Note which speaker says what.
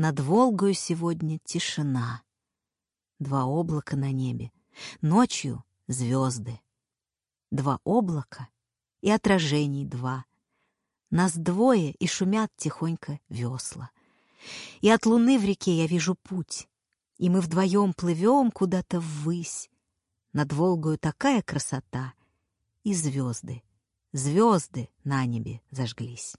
Speaker 1: Над Волгою сегодня тишина. Два облака на небе, ночью звезды. Два облака и отражений два. Нас двое и шумят тихонько весла. И от луны в реке я вижу путь, и мы вдвоем плывем куда-то ввысь. Над Волгою такая красота, и звезды, звезды на небе зажглись.